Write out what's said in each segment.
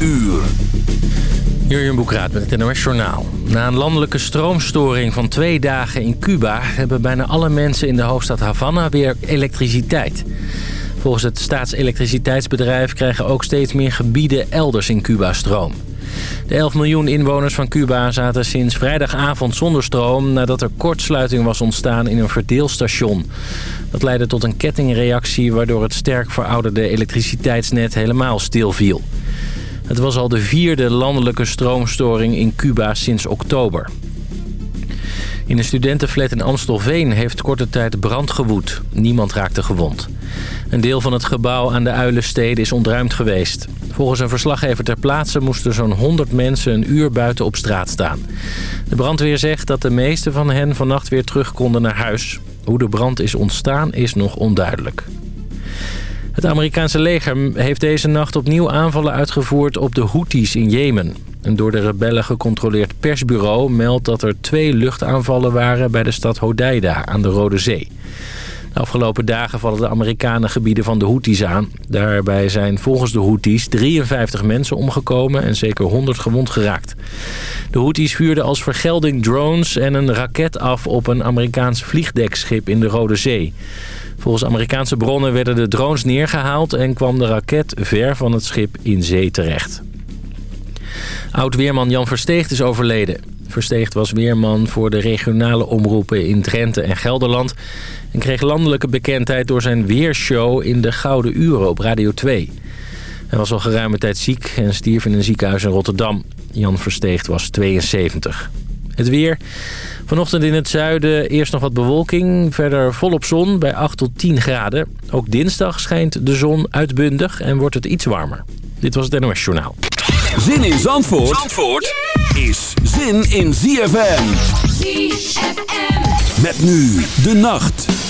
uur. Jurjen Boekraat met het NOS Journaal. Na een landelijke stroomstoring van twee dagen in Cuba... hebben bijna alle mensen in de hoofdstad Havana weer elektriciteit. Volgens het staatselektriciteitsbedrijf krijgen ook steeds meer gebieden elders in Cuba stroom. De 11 miljoen inwoners van Cuba zaten sinds vrijdagavond zonder stroom... nadat er kortsluiting was ontstaan in een verdeelstation. Dat leidde tot een kettingreactie waardoor het sterk verouderde elektriciteitsnet helemaal stilviel. Het was al de vierde landelijke stroomstoring in Cuba sinds oktober. In een studentenflat in Amstelveen heeft korte tijd brand gewoed. Niemand raakte gewond. Een deel van het gebouw aan de Uilenstede is ontruimd geweest. Volgens een verslaggever ter plaatse moesten zo'n 100 mensen een uur buiten op straat staan. De brandweer zegt dat de meeste van hen vannacht weer terug konden naar huis. Hoe de brand is ontstaan is nog onduidelijk. Het Amerikaanse leger heeft deze nacht opnieuw aanvallen uitgevoerd op de Houthis in Jemen. Een door de rebellen gecontroleerd persbureau meldt dat er twee luchtaanvallen waren bij de stad Hodeida aan de Rode Zee. Afgelopen dagen vallen de Amerikanen gebieden van de Houthis aan. Daarbij zijn volgens de Houthis 53 mensen omgekomen en zeker 100 gewond geraakt. De Houthis vuurden als vergelding drones en een raket af op een Amerikaans vliegdekschip in de Rode Zee. Volgens Amerikaanse bronnen werden de drones neergehaald en kwam de raket ver van het schip in zee terecht. Oud-weerman Jan Versteegt is overleden. Versteegt was weerman voor de regionale omroepen in Drenthe en Gelderland... en kreeg landelijke bekendheid door zijn weershow in de Gouden Uren op Radio 2. Hij was al geruime tijd ziek en stierf in een ziekenhuis in Rotterdam. Jan Versteegt was 72. Het weer. Vanochtend in het zuiden eerst nog wat bewolking. Verder volop zon bij 8 tot 10 graden. Ook dinsdag schijnt de zon uitbundig en wordt het iets warmer. Dit was het NOS Journaal. Zin in Zandvoort, Zandvoort is zin in ZFM. ZFM. Met nu de nacht.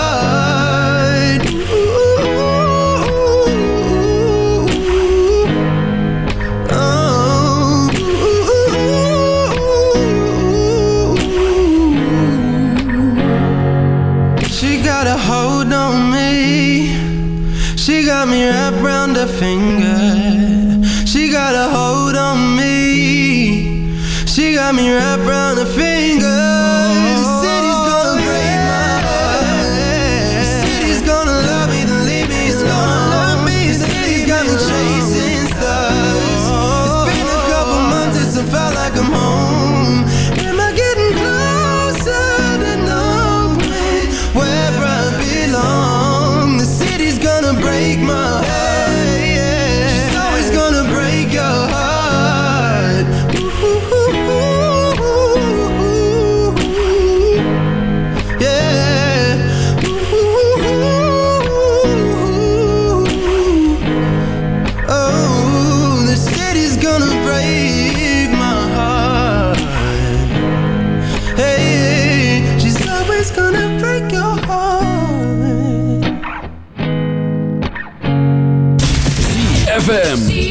her finger. She got a hold on me. She got me wrapped ZFM